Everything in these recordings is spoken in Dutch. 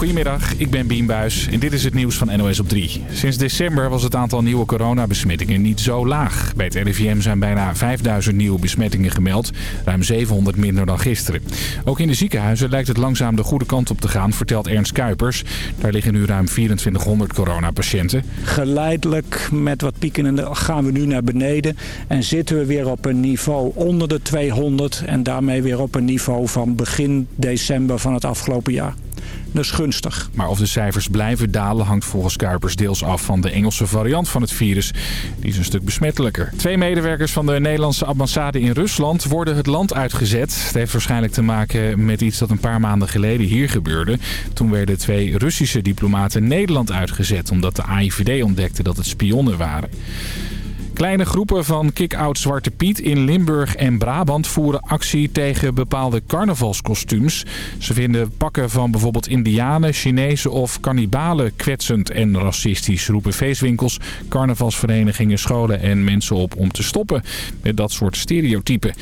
Goedemiddag, ik ben Bien Buis en dit is het nieuws van NOS op 3. Sinds december was het aantal nieuwe coronabesmettingen niet zo laag. Bij het RIVM zijn bijna 5000 nieuwe besmettingen gemeld, ruim 700 minder dan gisteren. Ook in de ziekenhuizen lijkt het langzaam de goede kant op te gaan, vertelt Ernst Kuipers. Daar liggen nu ruim 2400 coronapatiënten. Geleidelijk met wat pieken gaan we nu naar beneden en zitten we weer op een niveau onder de 200 en daarmee weer op een niveau van begin december van het afgelopen jaar. Dus gunstig. Maar of de cijfers blijven dalen hangt volgens Kuipers deels af van de Engelse variant van het virus. Die is een stuk besmettelijker. Twee medewerkers van de Nederlandse ambassade in Rusland worden het land uitgezet. Het heeft waarschijnlijk te maken met iets dat een paar maanden geleden hier gebeurde. Toen werden twee Russische diplomaten Nederland uitgezet omdat de AIVD ontdekte dat het spionnen waren. Kleine groepen van Kick-Out Zwarte Piet in Limburg en Brabant voeren actie tegen bepaalde carnavalskostuums. Ze vinden pakken van bijvoorbeeld indianen, Chinezen of kannibalen kwetsend en racistisch. Roepen feestwinkels, carnavalsverenigingen, scholen en mensen op om te stoppen met dat soort stereotypen.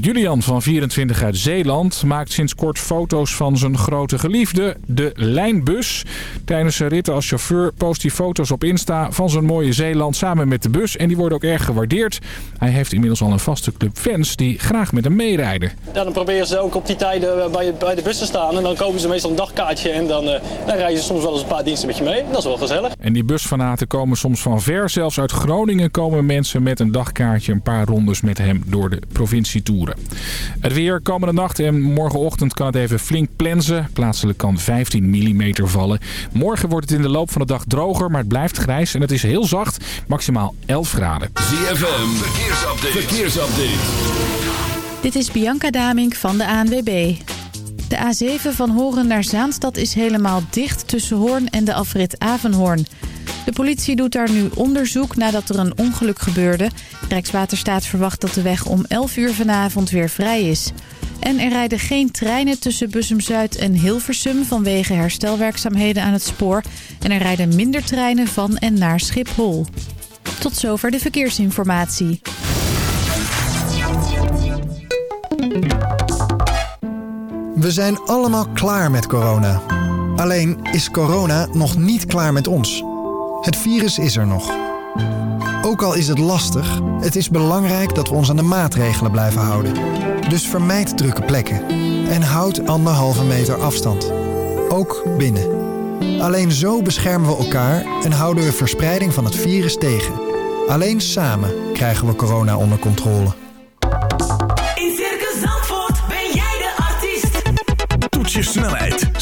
Julian van 24 uit Zeeland maakt sinds kort foto's van zijn grote geliefde, de lijnbus. Tijdens zijn ritten als chauffeur post hij foto's op Insta van zijn mooie Zeeland samen met de bus. En die worden ook erg gewaardeerd. Hij heeft inmiddels al een vaste club fans die graag met hem meerijden. Ja, dan proberen ze ook op die tijden bij, bij de bus te staan. En dan kopen ze meestal een dagkaartje en dan, uh, dan rijden ze soms wel eens een paar diensten met je mee. Dat is wel gezellig. En die busfanaten komen soms van ver. Zelfs uit Groningen komen mensen met een dagkaartje een paar rondes met hem door de provincie Het weer komende nacht en morgenochtend kan het even flink plensen. Plaatselijk kan 15 mm vallen. Morgen wordt het in de loop van de dag droger, maar het blijft grijs en het is heel zacht. Maximaal 11 graden. ZFM, verkeersupdate. verkeersupdate. Dit is Bianca Damink van de ANWB. De A7 van Horen naar Zaanstad is helemaal dicht tussen Hoorn en de afrit Avenhoorn. De politie doet daar nu onderzoek nadat er een ongeluk gebeurde. Rijkswaterstaat verwacht dat de weg om 11 uur vanavond weer vrij is. En er rijden geen treinen tussen Bussum-Zuid en Hilversum vanwege herstelwerkzaamheden aan het spoor. En er rijden minder treinen van en naar Schiphol. Tot zover de verkeersinformatie. We zijn allemaal klaar met corona. Alleen is corona nog niet klaar met ons. Het virus is er nog. Ook al is het lastig, het is belangrijk dat we ons aan de maatregelen blijven houden. Dus vermijd drukke plekken en houd anderhalve meter afstand. Ook binnen. Alleen zo beschermen we elkaar en houden we verspreiding van het virus tegen. Alleen samen krijgen we corona onder controle. In Circus Zandvoort ben jij de artiest. Toets je snelheid,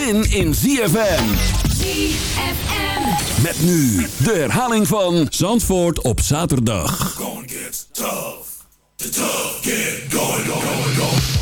zin in ZFM. ZFM. Met nu de herhaling van Zandvoort op zaterdag. I got something to tell you.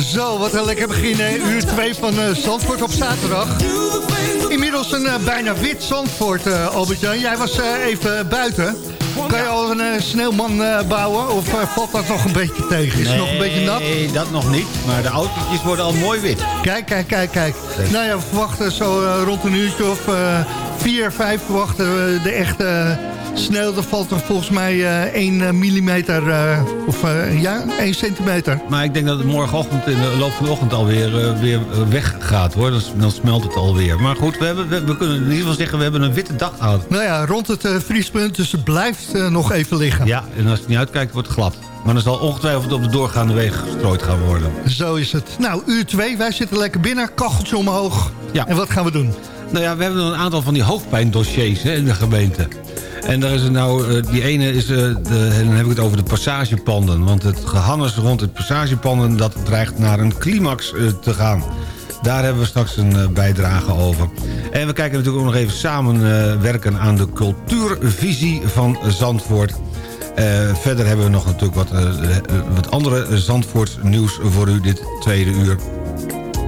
Zo, wat een lekker begin. hè. Uur 2 van eh, Zandvoort op zaterdag. Inmiddels een eh, bijna wit Zandvoort, eh Albert-Jan. Jij was even buiten. Kan je al een sneeuwman bouwen? Of valt dat nog een beetje tegen? Is het nog een beetje nat? Nee, dat nog niet. Maar de autootjes worden al mooi wit. Kijk, kijk, kijk, kijk. Nou ja, we verwachten zo rond een uurtje of vier, vijf verwachten we de echte sneeuw. Er valt er volgens mij eh 1 millimeter, eh, of eh, ja, 1 centimeter. Maar ik denk dat het morgenochtend in de loop van de ochtend alweer uh, weer eh, weggaat hoor. Dan, dan smelt het alweer. Maar goed, we, hebben, we, we kunnen in ieder geval zeggen we hebben een witte dag gehad. Nou ja, rond het eh, vriespunt, dus het blijft eh, nog even liggen. Ja, en als het niet uitkijkt wordt het glad. Maar dan zal ongetwijfeld op de doorgaande wegen gestrooid gaan worden. Zo is het. Nou, uur 2, wij zitten lekker binnen, kacheltje omhoog. Ja. En wat gaan we doen? Nou ja, we hebben een aantal van die hoofdpijndossiers hè, in de gemeente. En daar is er nou, eh, die ene is, eh, dan heb ik het over de passagepanden. Want het gehannes rond het passagepanden, dat dreigt naar een climax eh, te gaan. Daar hebben we straks een bijdrage over. En we kijken natuurlijk ook nog even samen werken aan de cultuurvisie van Zandvoort. Verder hebben we nog natuurlijk wat, wat andere Zandvoorts nieuws voor u dit tweede uur.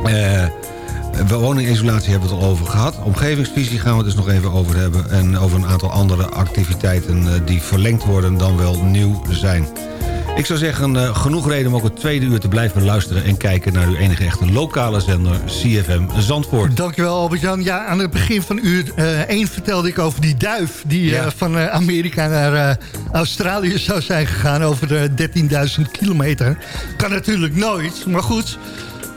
Eh woningisolatie hebben we het al over gehad. Omgevingsvisie gaan we het dus nog even over hebben. En over een aantal andere activiteiten eh, die verlengd worden dan wel nieuw zijn. Ik zou zeggen, eh, genoeg reden om ook het tweede uur te blijven luisteren... en kijken naar uw enige echte lokale zender CFM Zandvoort. Dankjewel Albert-Jan. Ja, aan het begin van uur 1 vertelde ik over die duif... die Ja. eh, van eh, Amerika naar eh, Australië zou zijn gegaan over de 13.000 kilometer. Kan natuurlijk nooit, maar goed...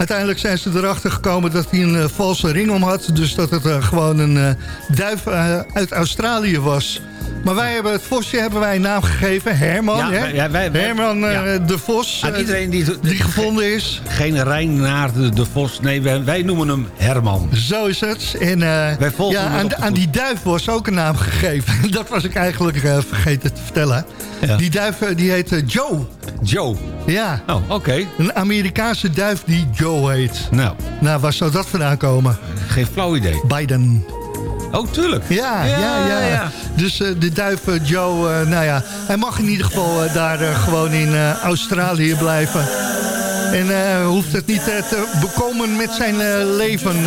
Uiteindelijk zijn ze erachter gekomen dat hij een eh, valse ring om had. Dus dat het eh, gewoon een eh, duif uit Australië was. Maar wij hebben het vosje hebben wij een naam gegeven. Herman, Ja, hè? ja, wij- wij- Herman eh, ja. de Vos. Aan eh, iedereen die, die gevonden is. Geen Rijn naar de, de Vos. Nee, wij, wij noemen hem Herman. Zo is het. En eh, Wij volgen ja, aan, aan die duif was ook een naam gegeven. Dat was ik eigenlijk vergeten te vertellen. Ja. Die duif die heet Joe. Joe. Ja, Oh, oké. een Amerikaanse duif die Joe heet. Nou, Nou, waar zou dat vandaan komen? geen flauw idee. Biden. Oh, tuurlijk. Ja, ja, ja. ja. Dus eh, de duif Joe, eh, nou ja, hij mag in ieder geval eh, daar gewoon in Australië blijven. En hoeft het niet te bekomen met zijn leven.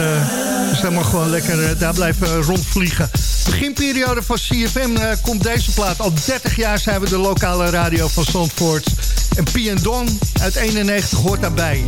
dus hij mag gewoon lekker daar blijven rondvliegen. Beginperiode van CFM komt deze plaat. Al 30 jaar zijn we de lokale radio van Zandvoort. En Pien Dong uit 91 hoort daarbij.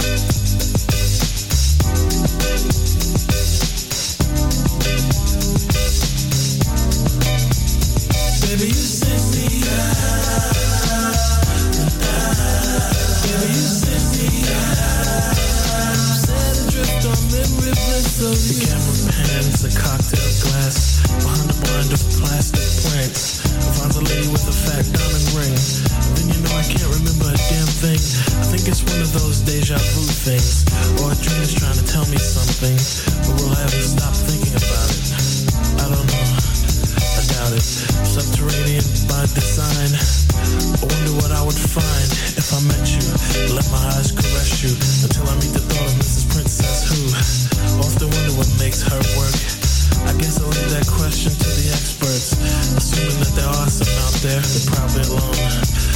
The camera pans a cocktail glass behind a blind of plastic plants. I find a lady with a fat diamond ring. Then you know I can't remember a damn thing. I think it's one of those deja vu things, or a dream is trying to tell me something, but will I ever stop thinking about it? Subterranean by design. I wonder what I would find if I met you. Let my eyes caress you until I meet the thought of Mrs. Princess who often wonder what makes her work. I guess I'll leave that question to the experts. Assuming that there are some out there, they're probably alone.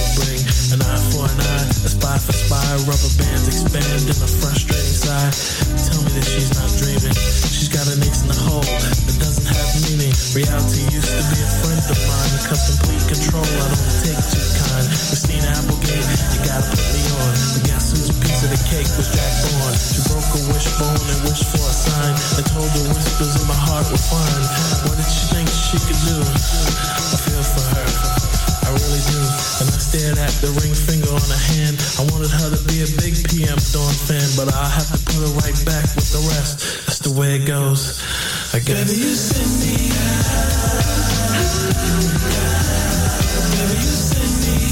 eye for an eye, a spy for spy. Rubber bands expand in a frustrating sigh. Tell me that she's not dreaming. She's got an ace in the hole that doesn't have meaning. Reality used to be a friend of mine. Cause complete control, I don't take too kind. Christina Applegate, you gotta put me on. But guess whose piece of the cake was Jack Bourne? She broke a wishbone and wished for a sign. And told the whispers in my heart were fine. What did she think she could do? I feel for her. I really do. And I stared at the ring finger on her hand. I wanted her to be a big PM Dawn fan, but I have to put her right back with the rest. That's the way it goes. I guess. Baby, you send me Baby, you send me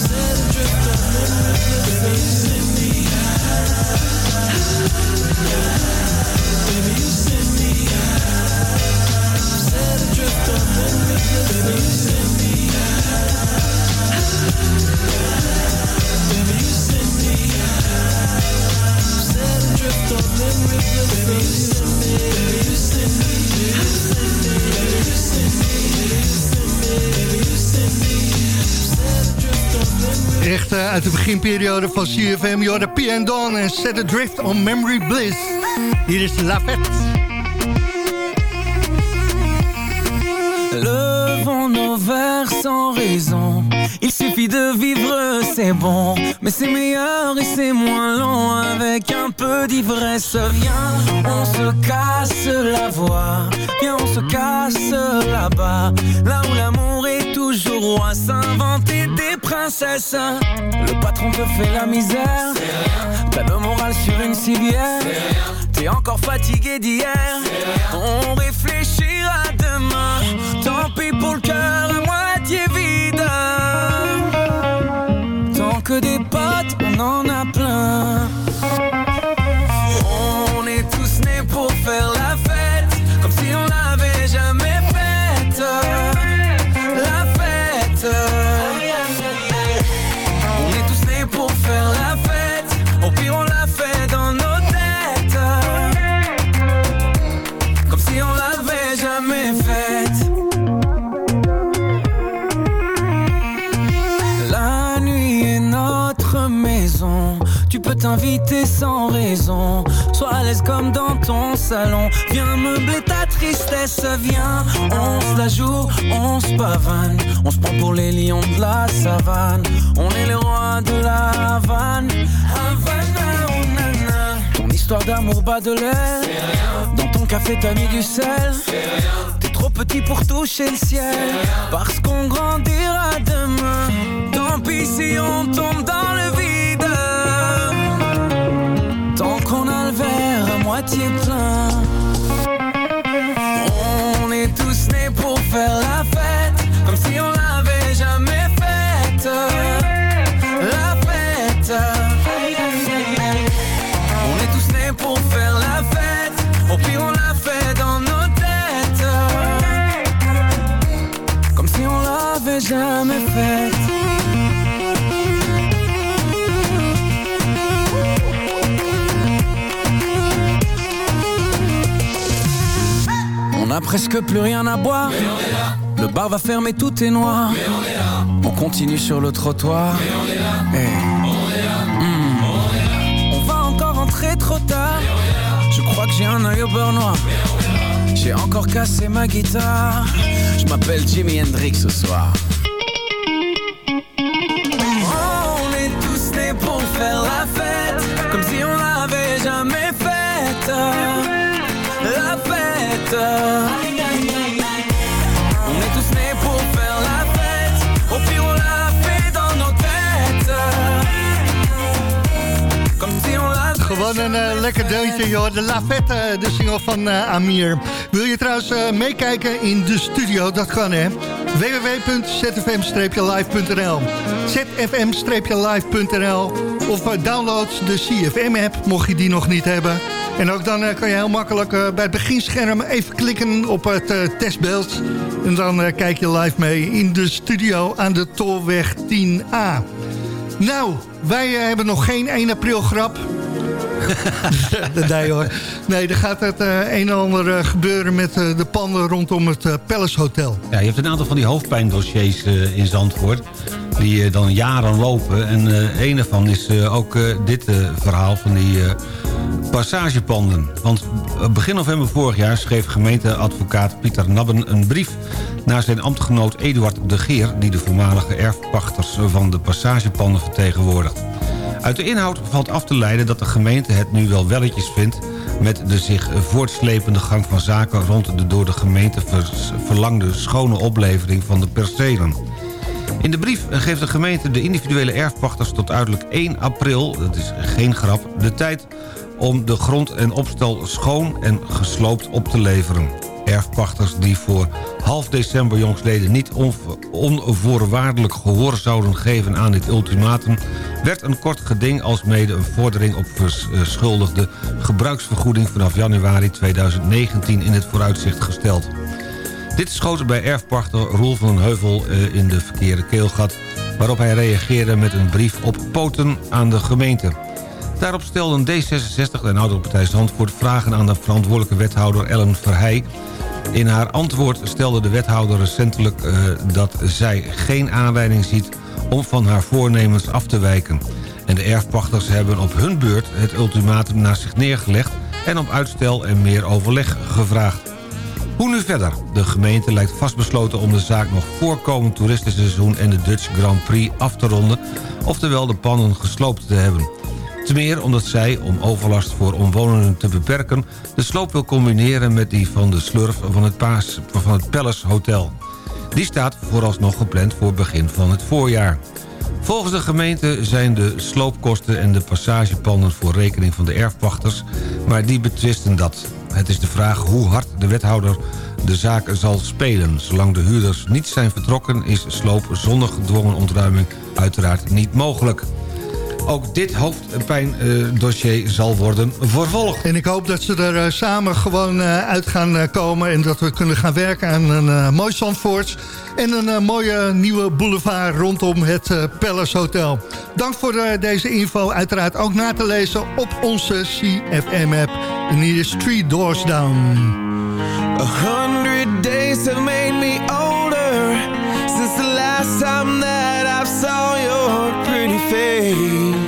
Set adrift on. Baby, you send me Baby, Echt eh, uit de beginperiode van CFM. Jorda P and Dawn en Set Adrift on Memory Bliss. Hier is La. Sans raison. Il suffit de vivre, c'est bon. Mais c'est meilleur et c'est moins long avec un peu d'ivresse. Viens, on se casse la voix. Viens, on se casse là-bas. Là où l'amour est toujours roi. S'inventer des princesses. Le patron te fait la misère. T'as le sur une civière. T'es encore fatigué d'hier. On réfléchira demain. Pis pour le cœur à moitié vide. Tant que des potes, on en a plein. Sois à l'aise comme dans ton salon. Viens meubler ta tristesse. Viens, on se la joue, on se pavane. On se prend pour les lions de la savane. On est les rois de la Havane. Havana, oh nana. Ton histoire d'amour bas de l'air. Dans ton café, t'as mis du sel. T'es trop petit pour toucher le ciel. Parce qu'on grandira demain. Presque plus rien à boire. Le bar va fermer, tout est noir. On continue sur le trottoir. Eh. Hmm. On va encore rentrer trop tard. Je crois que j'ai un œil au beurre noir. J'ai encore cassé ma guitare. Je m'appelle Jimi Hendrix ce soir. Gewoon een eh, lekker deuntje, joh. De La Fête, eh, de single van eh, Amir. Wil je trouwens meekijken in de studio? Dat kan, hè? www.zfm-live.nl zfm-live.nl Of download de CFM-app, mocht je die nog niet hebben. En ook dan kan je heel makkelijk bij het beginscherm even klikken op het testbeeld. En dan kijk je live mee in de studio aan de Tolweg 10A. Nou, wij hebben nog geen 1 april grap. nee hoor. Nee, er gaat het eh, een en ander eh, gebeuren met eh, de panden rondom het Palace Hotel. Ja, je hebt een aantal van die hoofdpijndossiers in Zandvoort... die dan jaren lopen. En een daarvan is ook dit verhaal van die passagepanden. Want begin november vorig jaar schreef gemeenteadvocaat Pieter Nabben... een brief naar zijn ambtgenoot Eduard de Geer... die de voormalige erfpachters van de passagepanden vertegenwoordigt. Uit de inhoud valt af te leiden dat de gemeente het nu wel welletjes vindt... met de zich voortslepende gang van zaken... rond de door de gemeente verlangde schone oplevering van de percelen. In de brief geeft de gemeente de individuele erfpachters tot uiterlijk 1 april... dat is geen grap, de tijd om de grond en opstal schoon en gesloopt op te leveren. Erfpachters die voor half december jongsleden niet onvoorwaardelijk gehoor zouden geven aan dit ultimatum... werd een kort geding als mede een vordering op verschuldigde gebruiksvergoeding vanaf januari 2019 in het vooruitzicht gesteld. Dit schoot bij erfpachter Roel van den Heuvel eh, in de verkeerde keelgat... waarop hij reageerde met een brief op poten aan de gemeente. Daarop stelden D66 en Oudere Partij Zandvoort vragen aan de verantwoordelijke wethouder Ellen Verheij. In haar antwoord stelde de wethouder recentelijk uh, dat zij geen aanleiding ziet om van haar voornemens af te wijken. En de erfpachters hebben op hun beurt het ultimatum naar zich neergelegd en om uitstel en meer overleg gevraagd. Hoe nu verder? De gemeente lijkt vastbesloten om de zaak nog voor komend toeristenseizoen en de Dutch Grand Prix af te ronden, oftewel de pannen gesloopt te hebben. Ten meer omdat zij, om overlast voor omwonenden te beperken... de sloop wil combineren met die van de slurf van het, Paas, van het Palace Hotel. Die staat vooralsnog gepland voor begin van het voorjaar. Volgens de gemeente zijn de sloopkosten en de passagepanden voor rekening van de erfpachters... maar die betwisten dat. Het is de vraag hoe hard de wethouder de zaak zal spelen. Zolang de huurders niet zijn vertrokken is sloop zonder gedwongen ontruiming uiteraard niet mogelijk. Ook dit hoofdpijndossier zal worden vervolgd. En ik hoop dat ze er uh, samen gewoon uh, uit gaan uh, komen... en dat we kunnen gaan werken aan een mooi Zandvoort... en een mooie nieuwe boulevard rondom het Palace Hotel. Dank voor deze info. Uiteraard ook na te lezen op onze CFM-app. En hier is Three Doors Down. A hundred days have made me older Since the last time that I saw your fade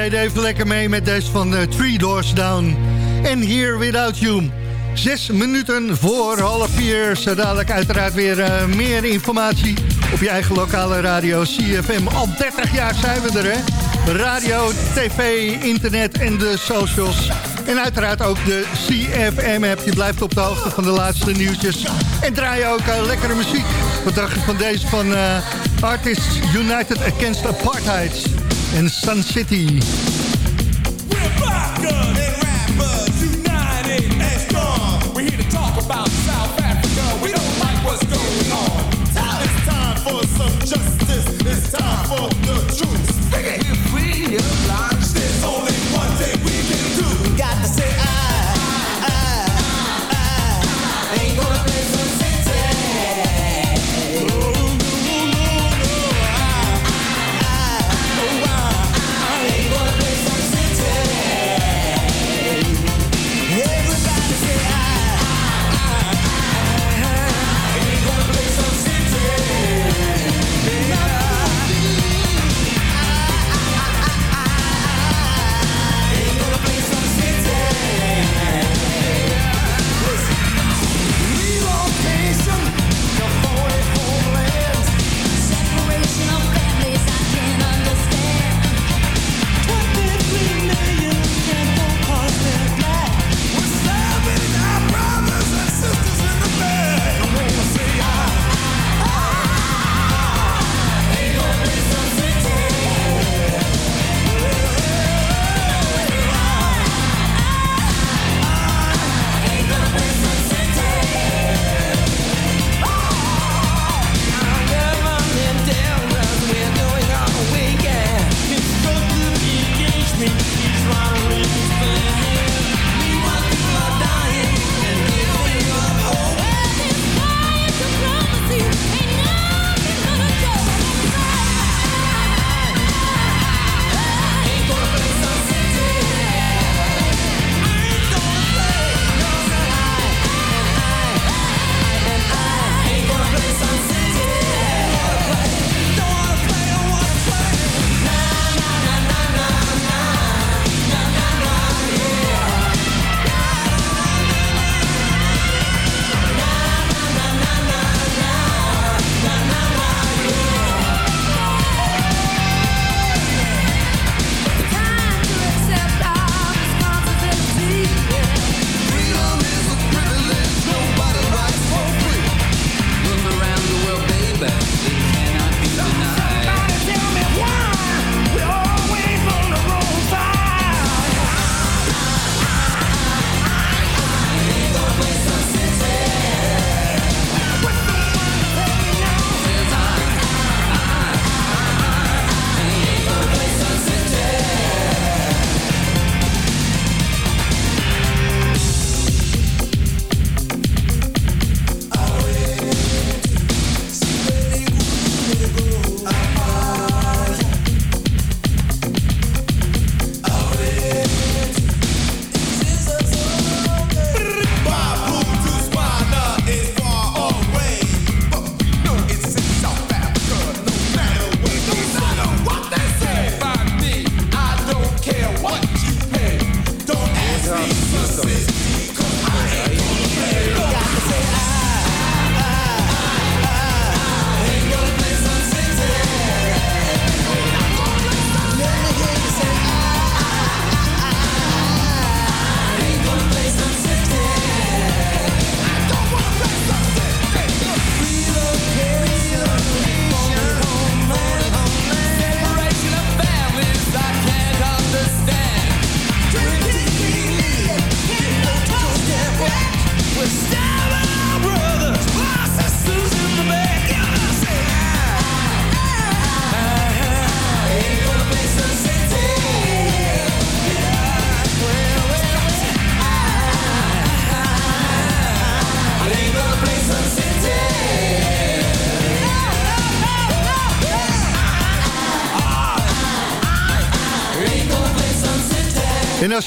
deden even lekker mee met deze van eh, Three Doors Down. En Here Without You. Zes minuten voor half vier. Zo dadelijk uiteraard weer eh, meer informatie op je eigen lokale radio CFM. Al 30 jaar zijn we er, hè? Radio, tv, internet en de socials. En uiteraard ook de CFM-app. Je blijft op de hoogte van de laatste nieuwtjes. En draai je ook eh, lekkere muziek. Wat dacht je van deze van Artists United Against Apartheid in Sun City? It's time for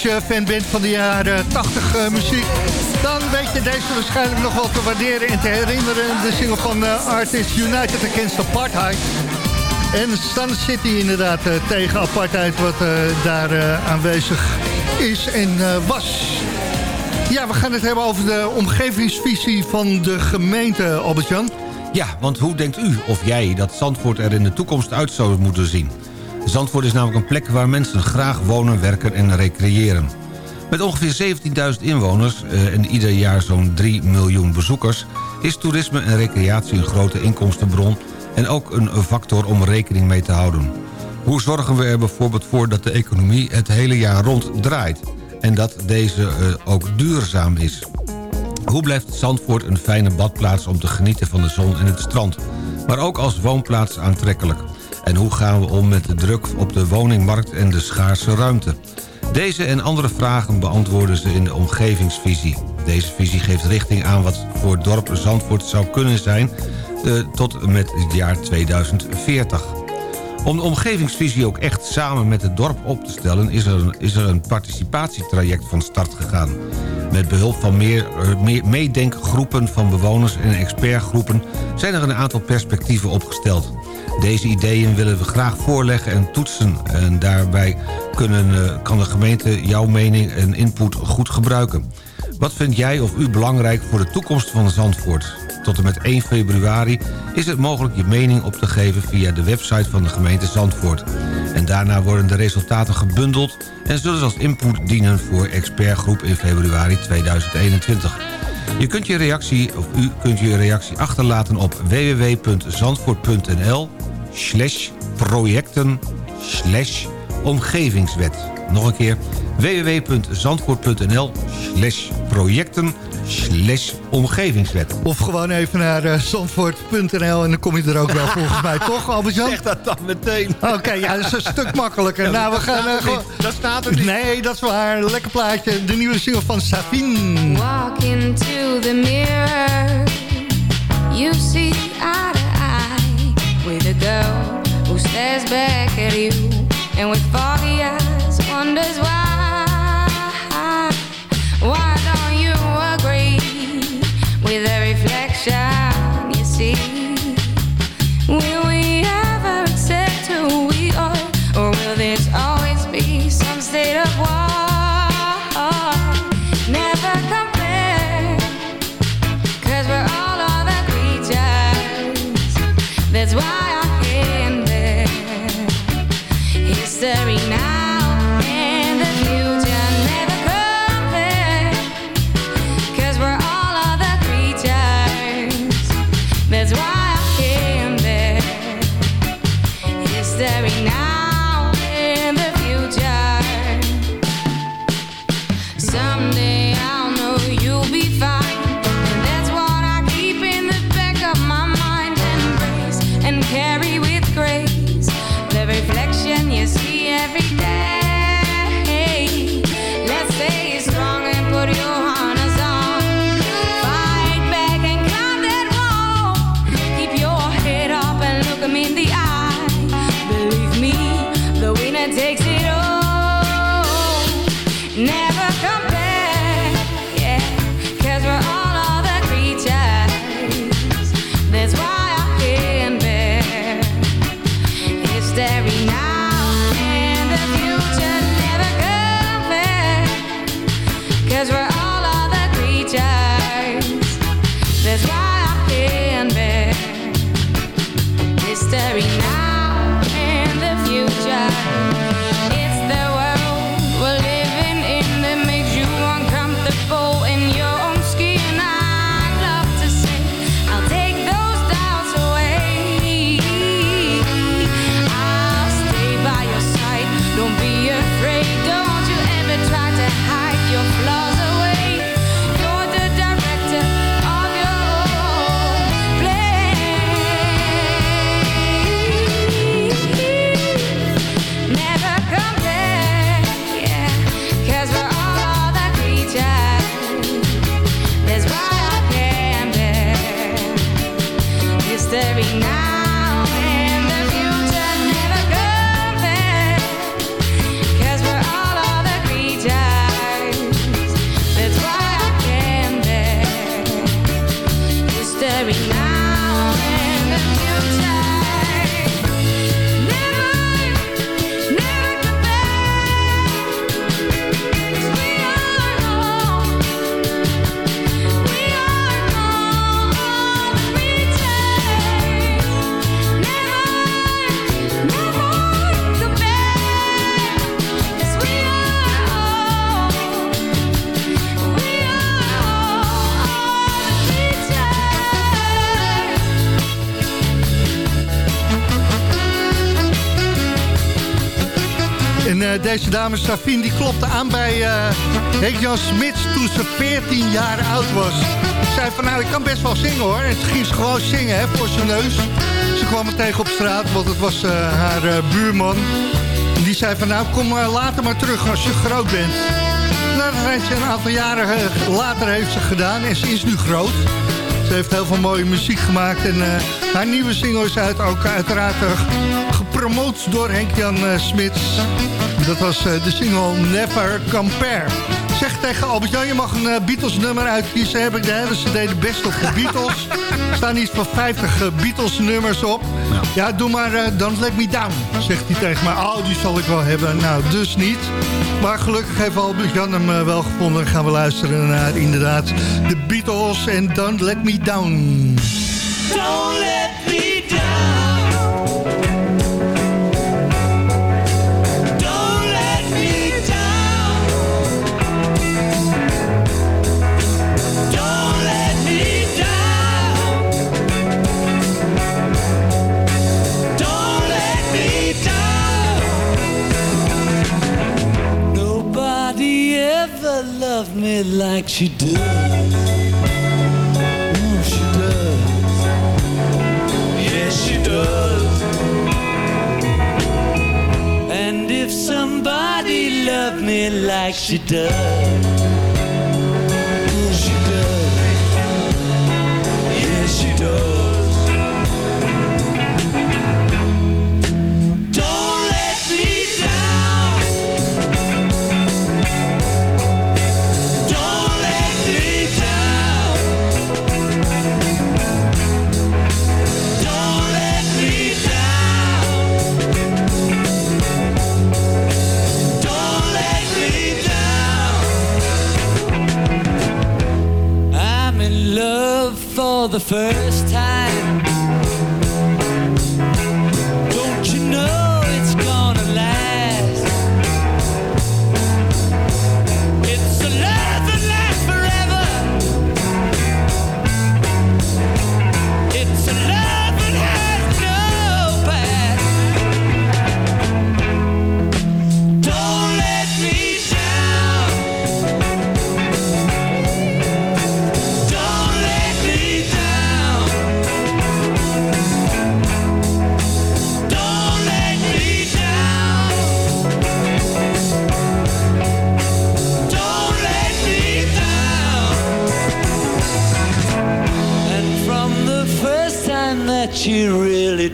je fan bent van de jaren 80 uh, muziek... dan weet je deze waarschijnlijk nog wel te waarderen en te herinneren. De single van uh, Artists United Against Apartheid. En Sun City inderdaad eh, tegen apartheid wat eh, daar eh, aanwezig is en eh, was. Ja, we gaan het hebben over de omgevingsvisie van de gemeente, Albert-Jan. Ja, want hoe denkt u of jij dat Zandvoort er in de toekomst uit zou moeten zien? Zandvoort is namelijk een plek waar mensen graag wonen, werken en recreëren. Met ongeveer 17.000 inwoners eh, en ieder jaar zo'n 3 miljoen bezoekers... is toerisme en recreatie een grote inkomstenbron... en ook een factor om rekening mee te houden. Hoe zorgen we er bijvoorbeeld voor dat de economie het hele jaar rond draait... en dat deze eh, ook duurzaam is? Hoe blijft Zandvoort een fijne badplaats om te genieten van de zon en het strand... maar ook als woonplaats aantrekkelijk? En hoe gaan we om met de druk op de woningmarkt en de schaarse ruimte? Deze en andere vragen beantwoorden ze in de omgevingsvisie. Deze visie geeft richting aan wat voor dorp Zandvoort zou kunnen zijn... eh, tot met het jaar 2040. Om de omgevingsvisie ook echt samen met het dorp op te stellen... is er een, is er een participatietraject van start gegaan. Met behulp van meer, eh, meer meedenkgroepen van bewoners en expertgroepen... zijn er een aantal perspectieven opgesteld. Deze ideeën willen we graag voorleggen en toetsen. En daarbij kunnen, eh, kan de gemeente jouw mening en input goed gebruiken. Wat vind jij of u belangrijk voor de toekomst van Zandvoort? Tot en met 1 februari is het mogelijk je mening op te geven... via de website van de gemeente Zandvoort. En daarna worden de resultaten gebundeld... en zullen ze als input dienen voor expertgroep in februari 2021. Je kunt je reactie, of u kunt je reactie achterlaten op www.zandvoort.nl slash projecten slash omgevingswet. Nog een keer www.zandvoort.nl slash projecten slash omgevingswet. Of gewoon even naar eh, zandvoort.nl en dan kom je er ook wel volgens mij, toch Albert-Jan? Zeg dat dan meteen. Oké, ja, dat is een stuk makkelijker. Ja, nou, we dat gaan... staat eh, gewoon-. Dat staat er niet. Nee, dat is waar. Lekker plaatje. De nieuwe single van Sabine. Walk into the mirror. You see eye to eye with a girl who stares back at you and with foggy eyes shine deze dame Savine die klopte aan bij Henk Jan Smits toen ze 14 jaar oud was. Zei van nou, ik kan best wel zingen hoor. En toen ging ze gewoon zingen hè, voor zijn neus. Ze kwam er tegen op straat, want het was eh, haar eh, buurman. Die zei van nou, kom later maar terug als je groot bent. Nou, dat heeft ze een aantal jaren later heeft ze gedaan en ze is nu groot. Ze heeft heel veel mooie muziek gemaakt en haar nieuwe single is uit, ook uiteraard gepromoot door Henk-Jan eh, Smits. Dat was eh, de single Never Compare. Zeg tegen Albert-Jan, je mag een eh, Beatles nummer uitkiezen. Heb ik de hele cd de best op de Beatles. Er staan iets van 50 eh, Beatles nummers op. Ja, doe maar eh, Don't Let Me Down, zegt hij tegen mij. Oh, die zal ik wel hebben. Nou, dus niet. Maar gelukkig heeft Albert-Jan hem wel gevonden. Gaan we luisteren naar inderdaad de Beatles en Don't Let Me Down. Don't let me like she does. Oh, she does. Yes, she does. And if somebody loved me like she does. For the first time.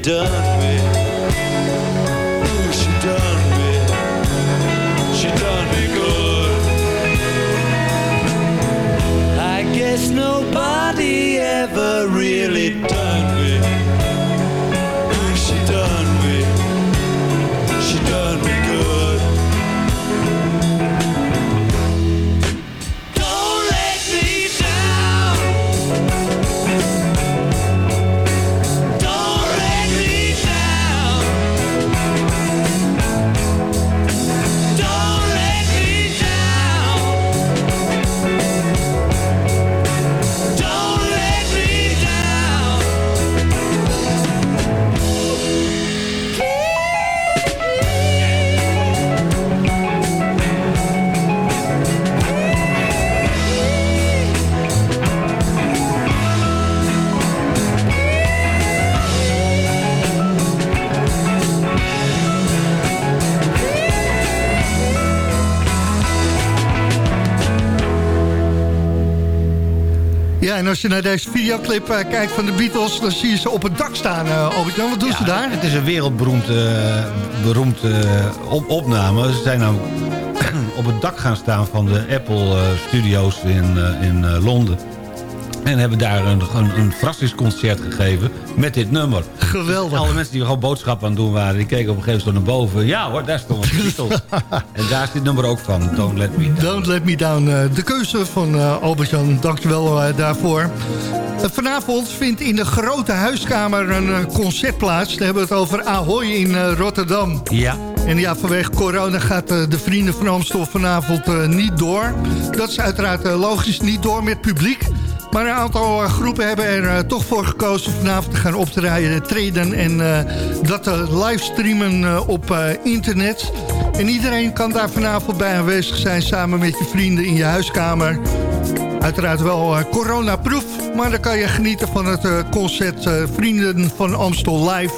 Done en als je naar deze videoclip eh, kijkt van de Beatles... dan zie je ze op het dak staan, uh, Albert-Jan. Wat doen ze daar? Het is een wereldberoemd eh, beroemd, eh, op opname. Ze zijn namelijk op het dak gaan staan van de Apple Studios in, in Londen. En hebben daar een, een, een verrassingsconcert gegeven met dit nummer. Geweldig. Alle mensen die gewoon boodschappen aan het doen waren... die keken op een gegeven moment naar boven. Ja hoor, daar stond het titel. en daar is dit nummer ook van. Don't Let Me Down. Don't Let Me Down. eh, de keuze van eh, Albert-Jan. Dankjewel uh, daarvoor. Vanavond vindt in de grote huiskamer een concert plaats. Daar hebben we het over Ahoy in Rotterdam. Ja. En ja, vanwege corona gaat de Vrienden van Amstel vanavond niet door. Dat is uiteraard logisch niet door met publiek. Maar een aantal eh, groepen hebben er eh, toch voor gekozen vanavond te gaan optreden treden en eh, dat te livestreamen op internet. En iedereen kan daar vanavond bij aanwezig zijn samen met je vrienden in je huiskamer. Uiteraard wel coronaproof, maar dan kan je genieten van het concert Vrienden van Amstel Live.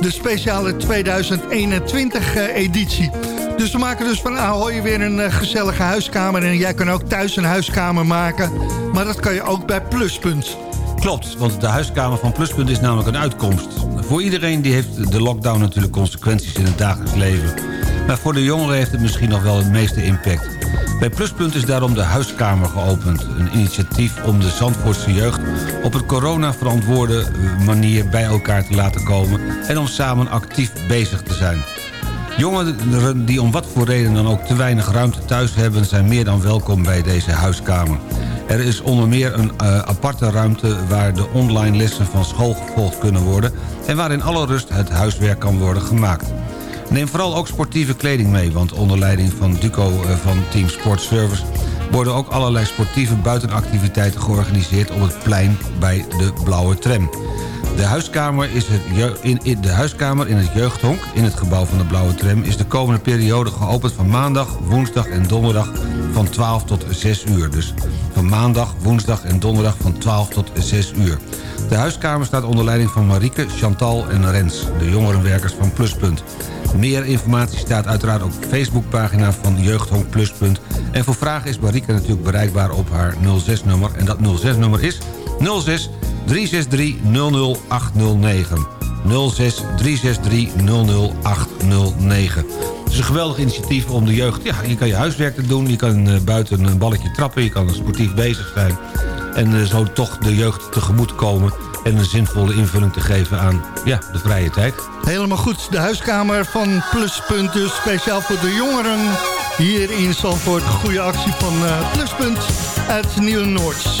De speciale 2021 eh, editie. Dus we maken dus van Ahoy weer een eh, gezellige huiskamer. En jij kan ook thuis een huiskamer maken. Maar dat kan je ook bij Pluspunt. Klopt, want de huiskamer van Pluspunt is namelijk een uitkomst. Voor iedereen die heeft de lockdown natuurlijk consequenties in het dagelijks leven. Maar voor de jongeren heeft het misschien nog wel het meeste impact. Bij Pluspunt is daarom de huiskamer geopend. Een initiatief om de Zandvoortse jeugd op een corona-verantwoorde manier bij elkaar te laten komen... en om samen actief bezig te zijn. Jongeren die om wat voor reden dan ook te weinig ruimte thuis hebben... zijn meer dan welkom bij deze huiskamer. Er is onder meer een eh, aparte ruimte waar de online lessen van school gevolgd kunnen worden... en waar in alle rust het huiswerk kan worden gemaakt. Neem vooral ook sportieve kleding mee... want onder leiding van Duco eh, van Team Sport Service... worden ook allerlei sportieve buitenactiviteiten georganiseerd... op het plein bij de Blauwe Tram. De huiskamer, is in, in- de huiskamer in het jeugdhonk in het gebouw van de Blauwe Tram... is de komende periode geopend van maandag, woensdag en donderdag van 12 tot 6 uur. Dus van maandag, woensdag en donderdag van 12 tot 6 uur. De huiskamer staat onder leiding van Marieke, Chantal en Rens... de jongerenwerkers van Pluspunt. Meer informatie staat uiteraard op de Facebookpagina van Jeugdhonk Pluspunt. En voor vragen is Marieke natuurlijk bereikbaar op haar 06-nummer. En dat 06-nummer is 06 363 00809. 06 363 00809. Het is een geweldig initiatief om de jeugd... Ja, je kan je huiswerk doen, je kan eh, buiten een balletje trappen... je kan sportief bezig zijn. En eh, zo toch de jeugd tegemoet komen... en een zinvolle invulling te geven aan ja, de vrije tijd. Helemaal goed. De huiskamer van Pluspunt, dus speciaal voor de jongeren hier in Zandvoort. Goede actie van eh, Pluspunt uit Nieuw-Noords.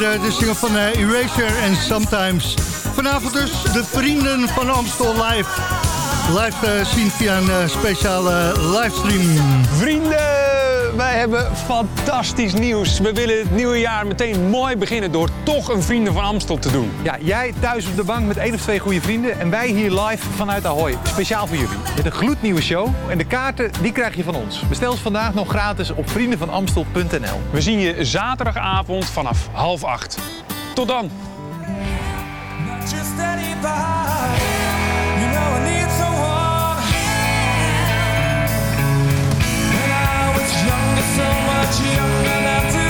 hoorde de single van eh, Erasure en Sometimes. Vanavond dus de vrienden van Amstel Live. Live eh, zien via een eh, speciale livestream. Vrienden! wij hebben fantastisch nieuws. We willen het nieuwe jaar meteen mooi beginnen door toch een Vrienden van Amstel te doen. Ja, jij thuis op de bank met één of twee goede vrienden en wij hier live vanuit Ahoy. Speciaal voor jullie. Met een gloednieuwe show en de kaarten die krijg je van ons. Bestel ze vandaag nog gratis op vriendenvanamstel.nl. We zien je zaterdagavond vanaf half acht. Tot dan. so much younger than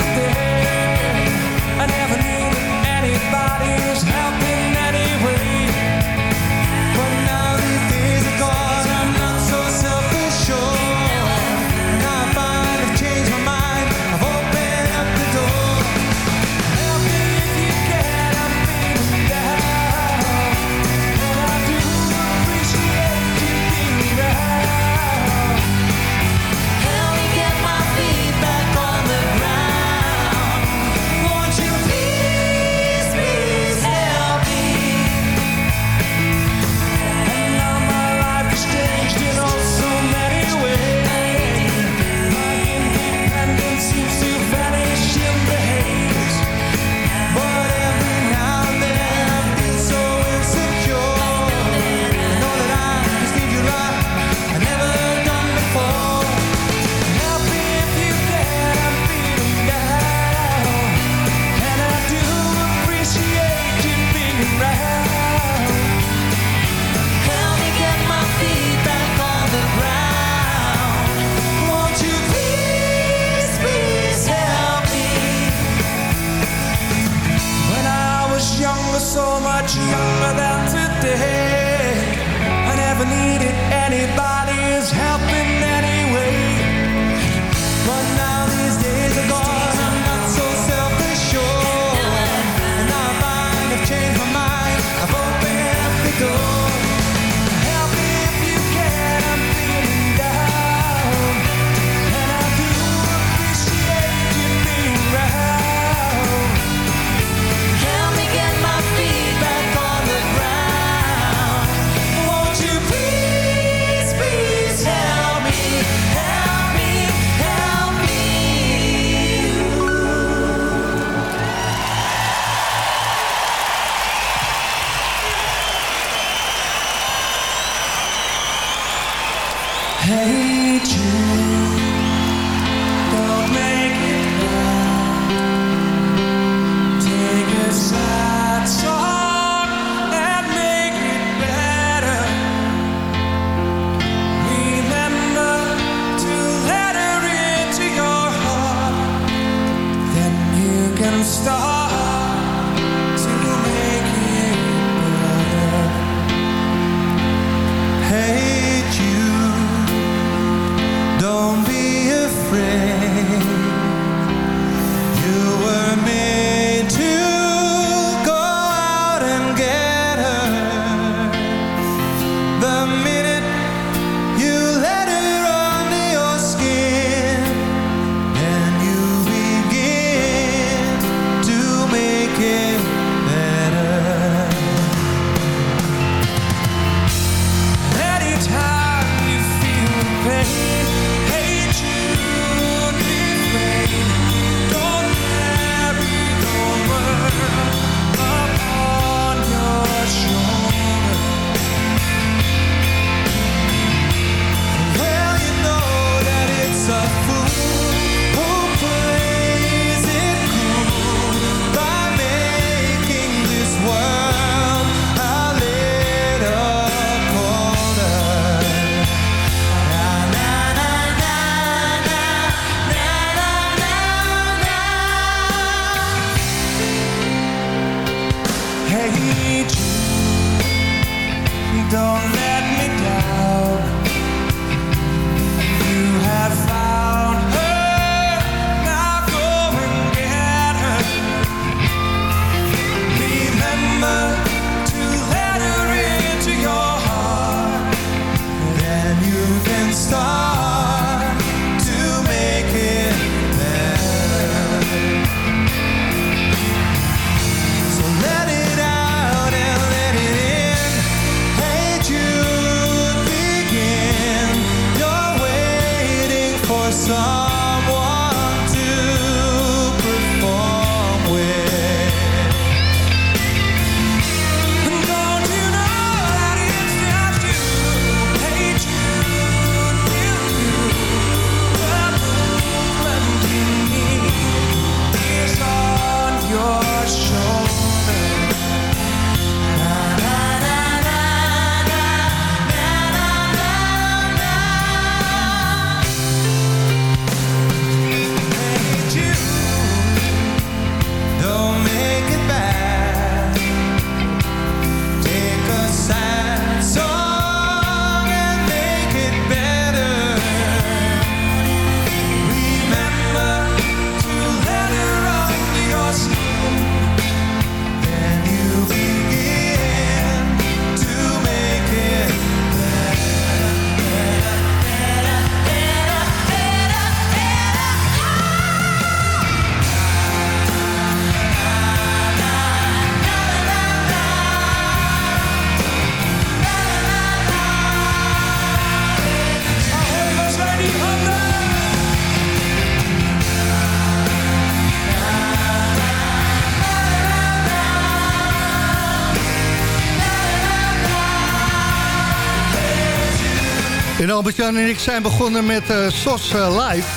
En ik zijn begonnen met eh, SOS eh, Live.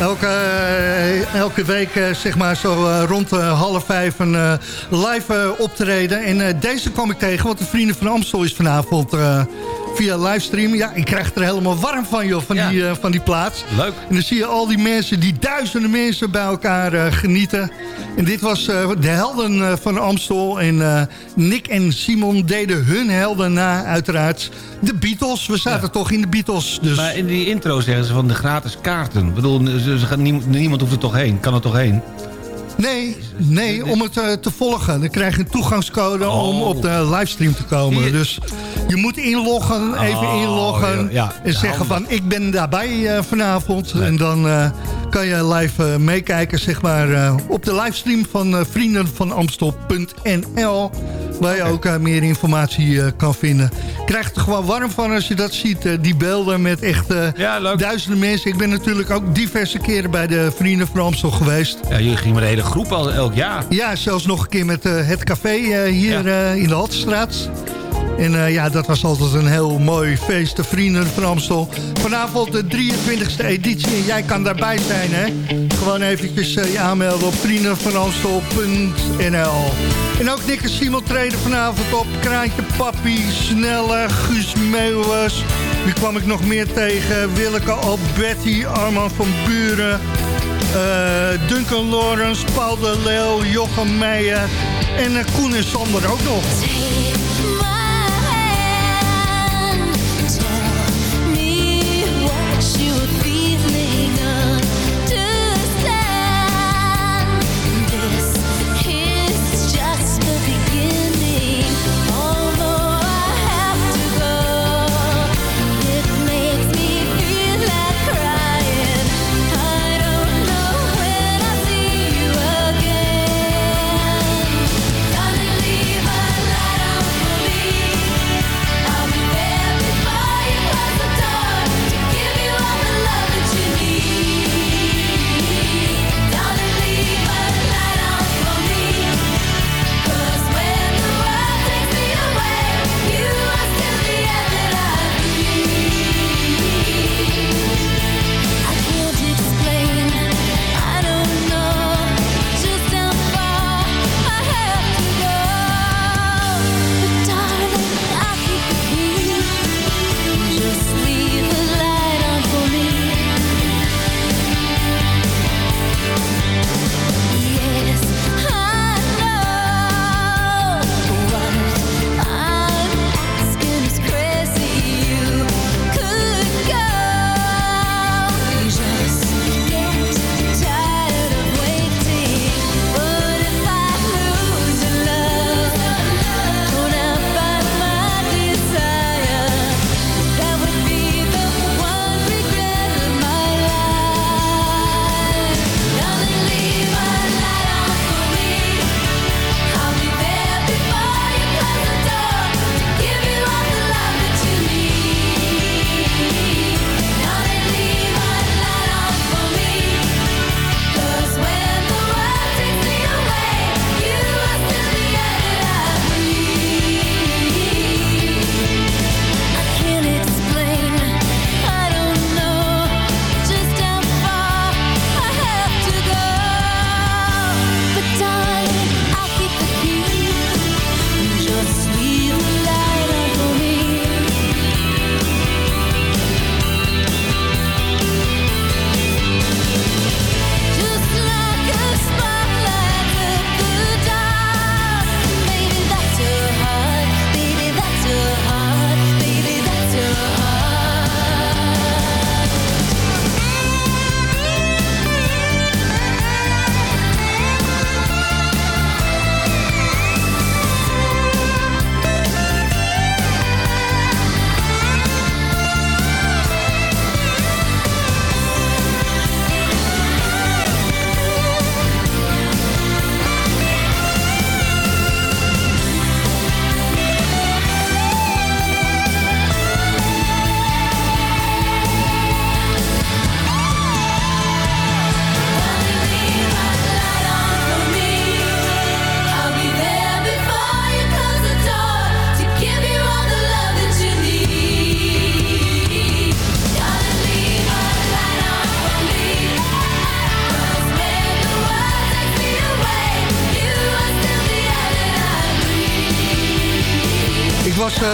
Elke, eh, elke week eh, zeg maar zo eh, rond eh, half vijf een eh, live eh, optreden. En eh, deze kwam ik tegen, want de Vrienden van Amstel is vanavond eh, via livestream. Ja, ik krijg er helemaal warm van, joh, van, die, eh, van die plaats. Leuk. En dan zie je al die mensen, die duizenden mensen bij elkaar eh, genieten. En dit was eh, de helden van Amstel. En Nick en Simon deden hun helden na, uiteraard. De Beatles, we zaten toch in de Beatles. Dus... Maar in die intro zeggen ze van de gratis kaarten. Ik bedoel, ze, ze gaan, niemand, niemand hoeft er toch heen. Kan er toch heen? Nee, nee, om het eh, te volgen. Dan krijg je een toegangscode om op de livestream te komen. Dus je moet inloggen, even Oh, inloggen. ja, ja. en zeggen van, handig. ik ben daarbij eh, vanavond. En dan eh, kan je live meekijken, zeg maar, op de livestream van eh, vriendenvanamstel.nl. Waar je ook eh, meer informatie eh, kan vinden. Krijg je er gewoon warm van als je dat ziet. eh, die beelden met echt duizenden mensen. Ik ben natuurlijk ook diverse keren bij de Vrienden van Amstel geweest. Ja, jullie gingen met de hele groep al elk jaar. Ja, zelfs nog een keer met het café hier in de Haltestraat. En eh, ja, dat was altijd een heel mooi feest, de Vrienden van Amstel. Vanavond de 23e editie en jij kan daarbij zijn, hè? Gewoon eventjes eh, je aanmelden op vriendenvanamstel.nl En ook Nick en Simon treden vanavond op. Kraantje Papi, Snelle, Guus Meeuwers. Wie kwam ik nog meer tegen? Willeke Alberti, Arman van Buren... Eh, Duncan Lawrence, Paul de Leeuw, Jochem Meijer en Koen en Sander ook nog.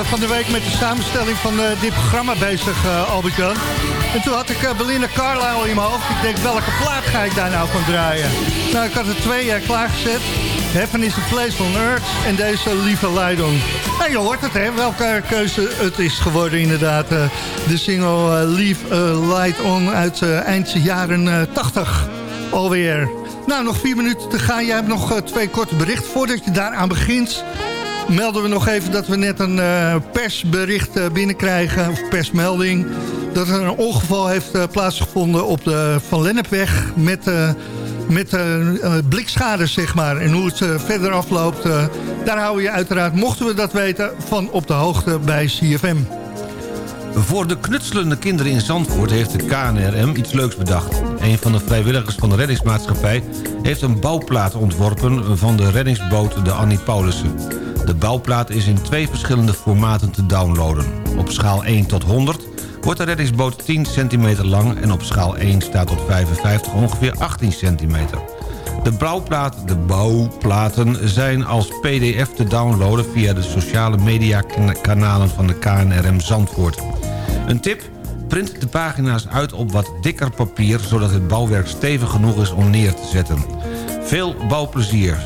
Van de week met de samenstelling van eh, dit programma bezig, eh, Albert-Jan. En toen had ik eh, Belinda Carlisle in mijn hoofd. Ik denk, welke plaat ga ik daar nou van draaien? Nou, ik had er twee eh, klaargezet. Heaven is a place on earth en deze Lieve Leidon. Nou, je hoort het, hè, welke keuze het is geworden inderdaad. eh, de single eh, Leave a Light On uit eh, eind jaren eh, 80 alweer. Nou, nog vier minuten te gaan. Jij hebt nog eh, twee korte berichten. Voordat je daaraan begint, melden we nog even dat we net een eh, persbericht eh, binnenkrijgen, of persmelding, dat er een ongeval heeft eh, plaatsgevonden op de Van Lennepweg met, met blikschade, zeg maar. En hoe het verder afloopt, daar houden je uiteraard, mochten we dat weten, van op de hoogte bij CFM. Voor de knutselende kinderen in Zandvoort heeft de KNRM iets leuks bedacht. Een van de vrijwilligers van de reddingsmaatschappij... heeft een bouwplaat ontworpen van de reddingsboot de Annie Paulussen. De bouwplaat is in twee verschillende formaten te downloaden. Op schaal 1 tot 100 wordt de reddingsboot 10 centimeter lang... en op schaal 1 staat tot 55 ongeveer 18 centimeter. De, bouwplaat, de bouwplaten zijn als pdf te downloaden... via de sociale mediakanalen van de KNRM Zandvoort. Een tip? Print de pagina's uit op wat dikker papier... zodat het bouwwerk stevig genoeg is om neer te zetten. Veel bouwplezier.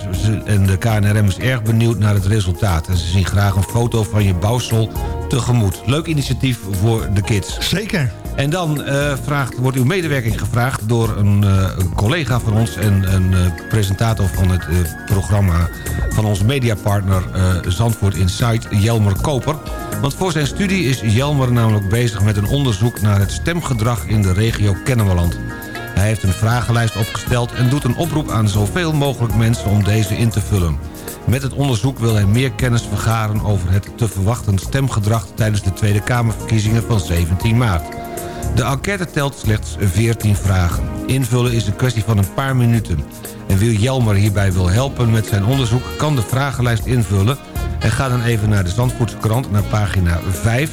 En de KNRM is erg benieuwd naar het resultaat. En ze zien graag een foto van je bouwsel tegemoet. Leuk initiatief voor de kids. Zeker. En dan eh, vraagt, wordt uw medewerking gevraagd door een, eh, een collega van ons... en een eh, presentator van het programma van onze mediapartner Zandvoort Insight, Jelmer Koper. Want voor zijn studie is Jelmer namelijk bezig met een onderzoek... naar het stemgedrag in de regio Kennemerland. Hij heeft een vragenlijst opgesteld en doet een oproep aan zoveel mogelijk mensen om deze in te vullen. Met het onderzoek wil hij meer kennis vergaren over het te verwachten stemgedrag tijdens de Tweede Kamerverkiezingen van 17 maart. De enquête telt slechts 14 vragen. Invullen is een kwestie van een paar minuten. En wie Jelmer hierbij wil helpen met zijn onderzoek... kan de vragenlijst invullen. En ga dan even naar de Zandvoortse krant, naar pagina 5...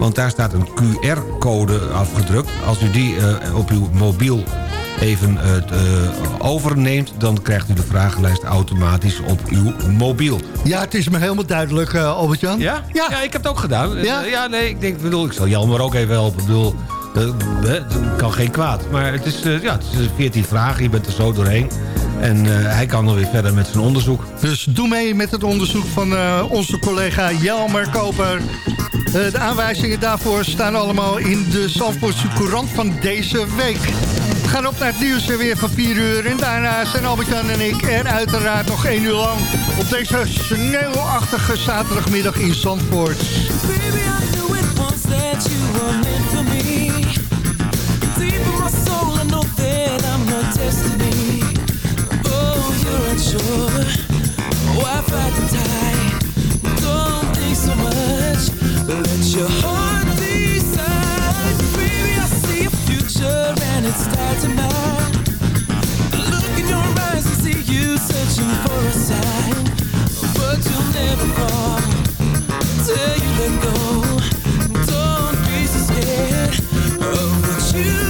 want daar staat een QR-code afgedrukt. Als u die eh, op uw mobiel even eh, eh, overneemt... dan krijgt u de vragenlijst automatisch op uw mobiel. Ja, het is me helemaal duidelijk, eh, Albert-Jan. Ja? ja? ik heb het ook gedaan. Ja? Ja nee, ik denk, ik bedoel, ik zal Jelmer ook even helpen. Ik bedoel, hè, het kan geen kwaad. Maar het is, eh, ja, het is 14 vragen, je bent er zo doorheen. En eh, hij kan dan weer verder met zijn onderzoek. Dus doe mee met het onderzoek van eh, onze collega Jelmer Koper. Eh, de aanwijzingen daarvoor staan allemaal in de Zandvoortse Courant van deze week. We gaan op naar het nieuws weer van 4 uur. En daarna zijn Albert-Jan en ik er uiteraard nog 1 uur lang... op deze sneeuwachtige zaterdagmiddag in Zandvoort. Let your heart decide. Baby, I see a future and it's tied to mine. Look in your eyes and see you searching for a sign. But you'll never you let go. Don't be so scared of what you